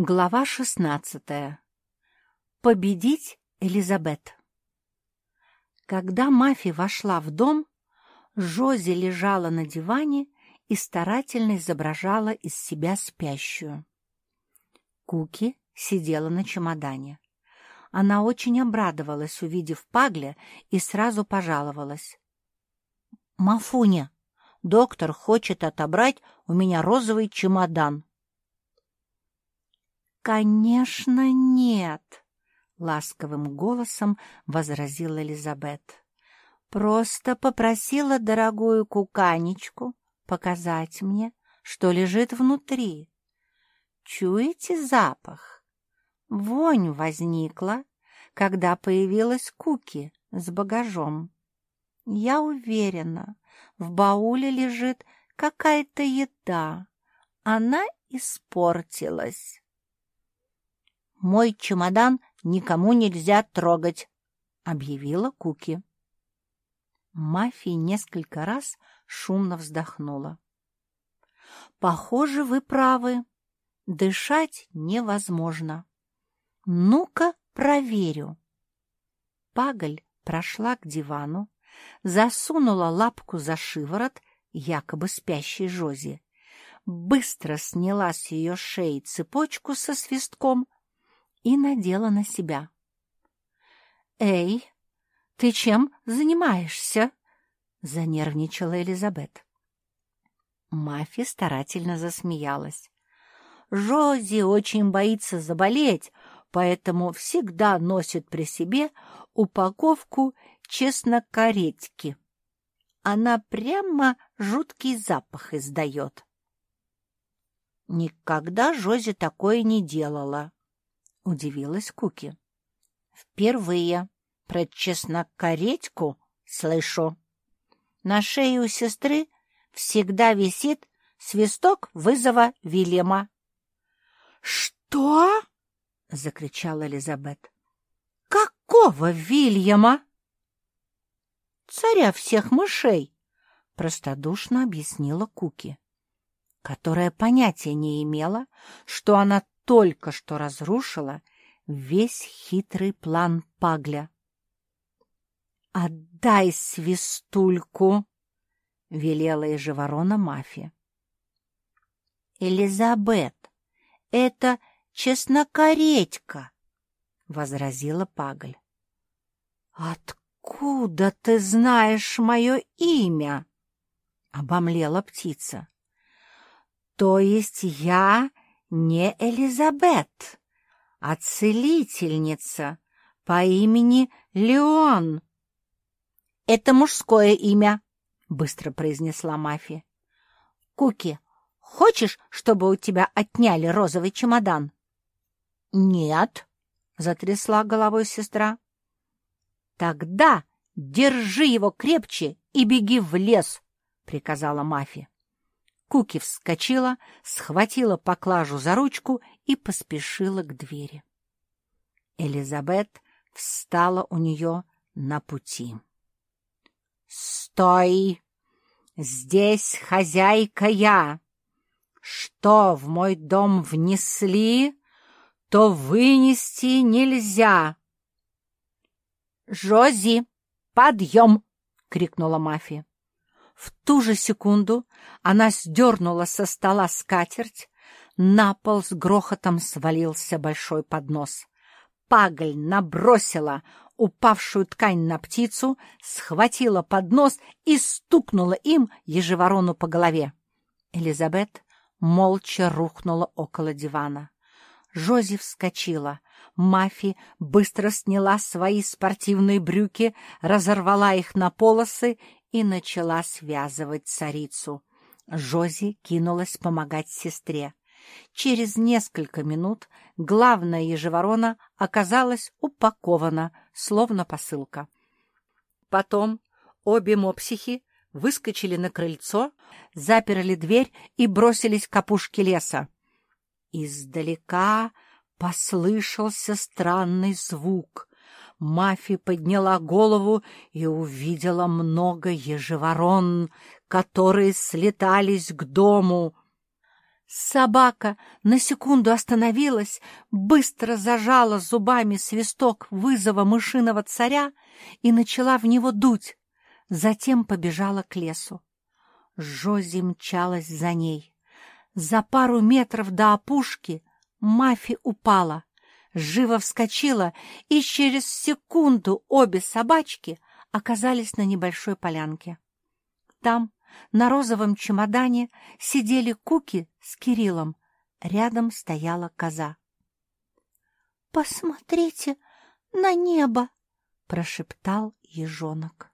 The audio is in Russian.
Глава шестнадцатая. Победить Элизабет. Когда Мафи вошла в дом, Жози лежала на диване и старательно изображала из себя спящую. Куки сидела на чемодане. Она очень обрадовалась, увидев Пагля, и сразу пожаловалась. — Мафуня, доктор хочет отобрать у меня розовый чемодан. «Конечно, нет!» — ласковым голосом возразила Элизабет. «Просто попросила дорогую куканечку показать мне, что лежит внутри. Чуете запах? Вонь возникла, когда появилась Куки с багажом. Я уверена, в бауле лежит какая-то еда. Она испортилась. «Мой чемодан никому нельзя трогать», — объявила Куки. Мафия несколько раз шумно вздохнула. «Похоже, вы правы. Дышать невозможно. Ну-ка, проверю». Паголь прошла к дивану, засунула лапку за шиворот якобы спящей Жози, быстро сняла с ее шеи цепочку со свистком и надела на себя. «Эй, ты чем занимаешься?» — занервничала Элизабет. Мафи старательно засмеялась. «Жози очень боится заболеть, поэтому всегда носит при себе упаковку чеснокоредьки. Она прямо жуткий запах издает». Никогда Жози такое не делала, удивилась Куки. Впервые про чеснокоредьку слышу. На шее у сестры всегда висит свисток вызова Вильяма. «Что?» — закричала Элизабет. «Какого Вильяма?» «Царя всех мышей!» — простодушно объяснила Куки, которая понятия не имела, что она только что разрушила весь хитрый план Пагля. «Отдай свистульку!» — велела ежеворона мафия. «Элизабет, это чеснокоредька!» — возразила Пагль. «Откуда ты знаешь мое имя?» — обомлела птица. «То есть я не Элизабет, а целительница по имени Леон. — Это мужское имя, — быстро произнесла Мафи. — Куки, хочешь, чтобы у тебя отняли розовый чемодан? — Нет, — затрясла головой сестра. — Тогда держи его крепче и беги в лес, — приказала Мафи. Куки вскочила, схватила поклажу за ручку и поспешила к двери. Элизабет встала у нее на пути. «Стой! Здесь хозяйка я! Что в мой дом внесли, то вынести нельзя!» «Жози, подъем!» — крикнула мафия. В ту же секунду она сдернула со стола скатерть, на пол с грохотом свалился большой поднос. Пагль набросила упавшую ткань на птицу, схватила поднос и стукнула им ежеворону по голове. Элизабет молча рухнула около дивана. Жози вскочила. Мафи быстро сняла свои спортивные брюки, разорвала их на полосы и начала связывать царицу. Жози кинулась помогать сестре. Через несколько минут главная ежеворона оказалась упакована, словно посылка. Потом обе мопсихи выскочили на крыльцо, заперли дверь и бросились к опушке леса. Издалека послышался странный звук. Мафи подняла голову и увидела много ежеворон, которые слетались к дому. Собака на секунду остановилась, быстро зажала зубами свисток вызова мышиного царя и начала в него дуть, затем побежала к лесу. Жози мчалась за ней. За пару метров до опушки Мафи упала, живо вскочила, и через секунду обе собачки оказались на небольшой полянке. Там, на розовом чемодане сидели Куки с Кириллом. Рядом стояла коза. «Посмотрите на небо!» — прошептал ежонок.